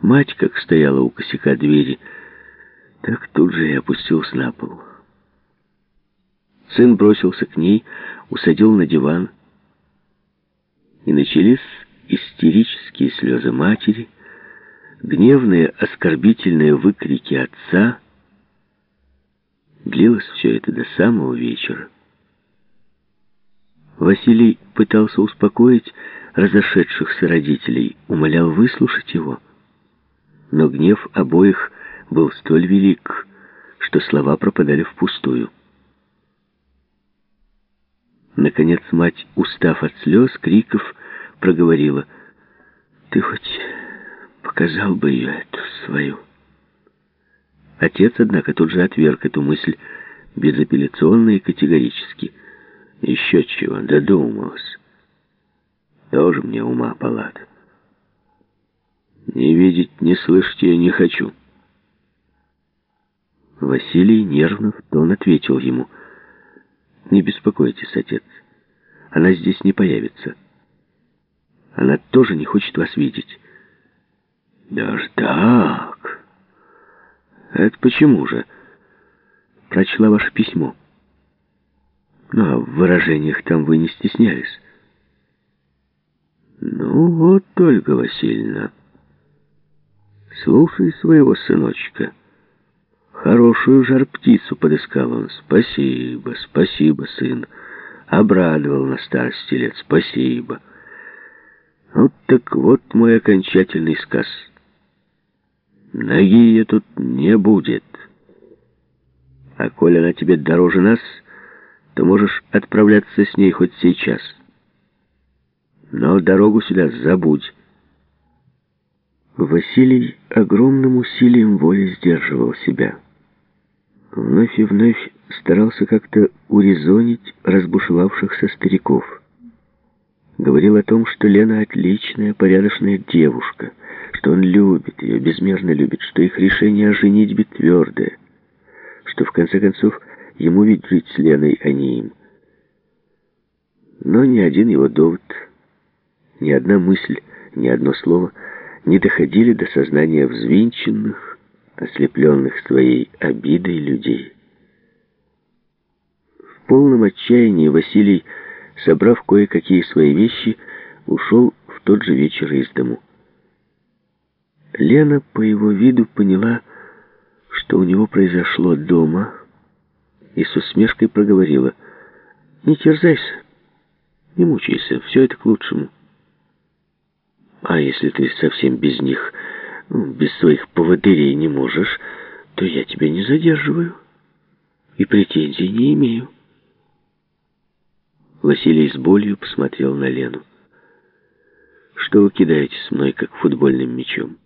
Мать, как стояла у косяка двери, так тут же и опустился на пол. Сын бросился к ней, усадил на диван, и начались истерические слезы матери, гневные оскорбительные выкрики отца. Длилось все это до самого вечера. Василий пытался успокоить разошедшихся родителей, умолял выслушать его. Но гнев обоих был столь велик, что слова пропадали впустую. Наконец мать, устав от слез, криков, проговорила. «Ты хоть показал бы ее, эту свою?» Отец, однако, тут же отверг эту мысль безапелляционно и категорически. «Еще чего, додумалась. Тоже мне ума палата. Не видеть, не слышать ее не хочу». Василий нервно в тон ответил ему. «Не беспокойтесь, отец. Она здесь не появится. Она тоже не хочет вас видеть». «Даже так? Это почему же?» «Прочла ваше письмо». «Ну, а в выражениях там вы не стеснялись». «Ну вот, Ольга Васильевна, слушай своего сыночка». Хорошую жар-птицу подыскал он. Спасибо, спасибо, сын. Обрадовал на старости лет. Спасибо. Вот так вот мой окончательный сказ. Ноги ее тут не будет. А коль она тебе дороже нас, то можешь отправляться с ней хоть сейчас. Но дорогу сюда забудь. Василий огромным усилием воли сдерживал себя вновь и вновь старался как-то урезонить разбушевавшихся стариков. Говорил о том, что Лена отличная, порядочная девушка, что он любит ее, безмерно любит, что их решение о женитьбе твердое, что в конце концов ему ведь жить с Леной, а не им. Но ни один его довод, ни одна мысль, ни одно слово не доходили до сознания взвинченных, ослепленных своей обидой людей. В полном отчаянии Василий, собрав кое-какие свои вещи, ушел в тот же вечер из дому. Лена по его виду поняла, что у него произошло дома, и с усмешкой проговорила, «Не терзайся, не мучайся, все это к лучшему. А если ты совсем без них без своих поводырей не можешь, то я тебя не задерживаю и претензий не имею. Василий с болью посмотрел на Лену. Что вы кидаете с мной, как футбольным мячом?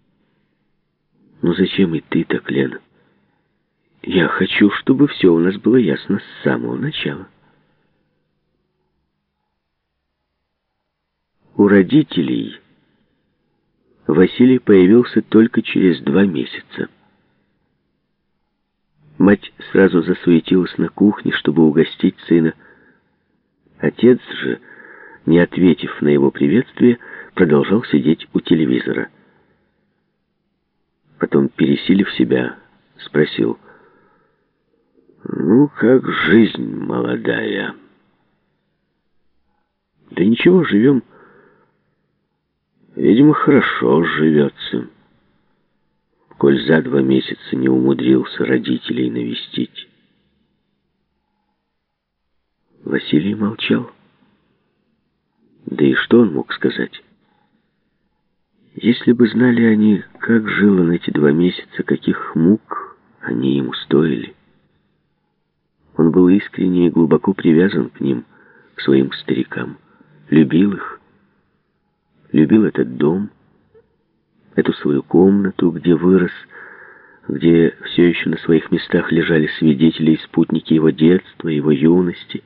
Ну зачем и ты так, Лена? Я хочу, чтобы все у нас было ясно с самого начала. У родителей Василий появился только через два месяца. Мать сразу засуетилась на кухне, чтобы угостить сына. Отец же, не ответив на его приветствие, продолжал сидеть у телевизора. Потом, пересилив себя, спросил, «Ну, как жизнь молодая?» «Да ничего, живем». Видимо, хорошо живется, коль за два месяца не умудрился родителей навестить. Василий молчал. Да и что он мог сказать? Если бы знали они, как жил он эти два месяца, каких мук они ему стоили. Он был искренне и глубоко привязан к ним, к своим старикам, любил их, любил этот дом, эту свою комнату, где вырос, где все еще на своих местах лежали свидетели и спутники его детства, его юности,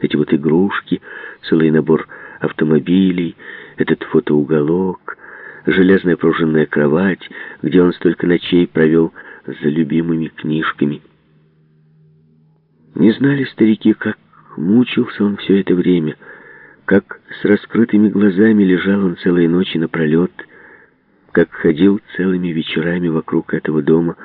эти вот игрушки, целый набор автомобилей, этот фотоуголок, железная пружинная кровать, где он столько ночей провел за любимыми книжками. Не знали старики, как мучился он все это время — как с раскрытыми глазами лежал он целые ночи напролет, как ходил целыми вечерами вокруг этого дома,